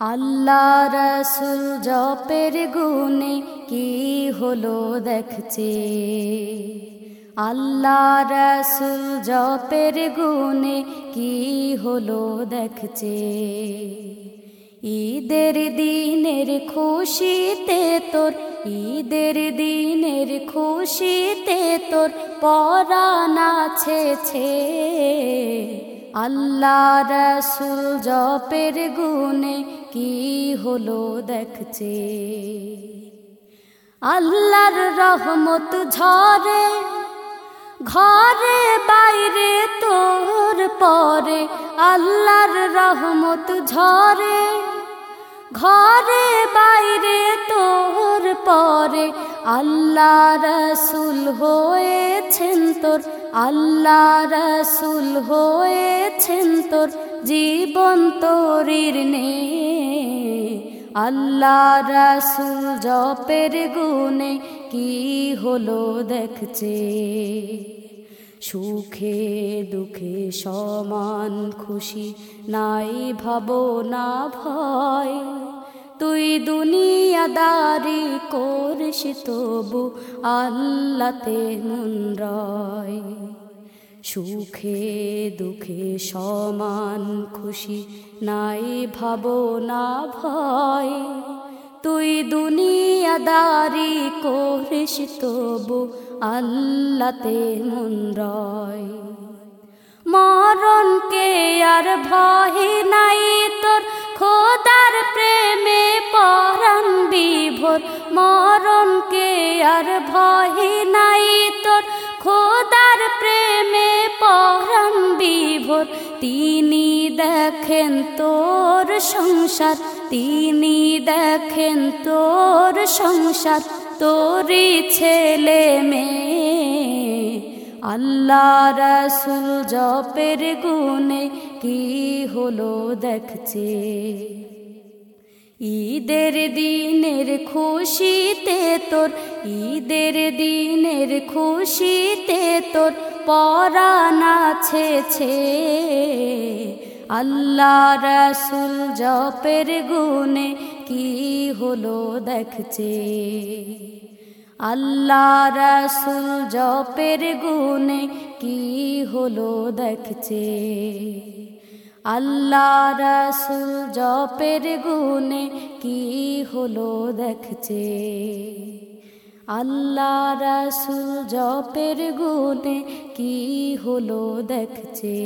আল্লাহ রসুল জপের গুণে কি হলো দেখছে? আল্লাহ রসুল জপের গুণে কি হলো দেখছে? ঈদের দিনের খুশিতে তোর, ঈদের দিনের খুশিতে তোর পরাণ আছেছে আল্লাহ রসুল জপের গুণে কি হলো দেখছে? আল্লাহর রহমত ঝরে ঘরে বাইরে তোর পরে। আল্লাহর রহমত ঝরে ঘরে বাইরে তোর পরে আল্লাহ রসুল হয়েছেন তোর, আল্লাহ রসুল হয়েছেন তোর, জীবন তোরির নে আল্লাহ রসুল জপের গুনে কি হলো দেখছে? সুখে দুঃখে সমান খুশি, নাই ভাবো, না ভয়। তুই দুনিয়াদারি করিস তবু আল্লাতে মন রয়। সুখে দুঃখে সমান খুশি, নাই ভাবো, না ভয়। তুই দুনিয়াদারি করিস তবু আল্লাতে মন রয়। মরণকে আর ভয় নাই তোর, খোদার প্রেমে পরাণ বিভোর। মরণকে আর ভয় নাই তিনি দেখেন তোর সংসার, তিনি দেখেন তোর সংসার, তোরই ছেলে মেয়ে। আল্লাহ রসুল জপের গুনে কি হলো দেখছে? ঈদের দিনের খুশিতে তোর, ঈদের দিনের খুশিতে তোর পরাণ আছেছে আল্লাহ রসুল জপের গুণে কি হলো দেখছে আল্লাহ রসুল জপের গুণে কি হলো দেখছে আল্লাহ রাসুল জপের গুণে কি হলো দেখছে? আল্লাহ রাসুল জপের গুণে কি হলো দেখছে?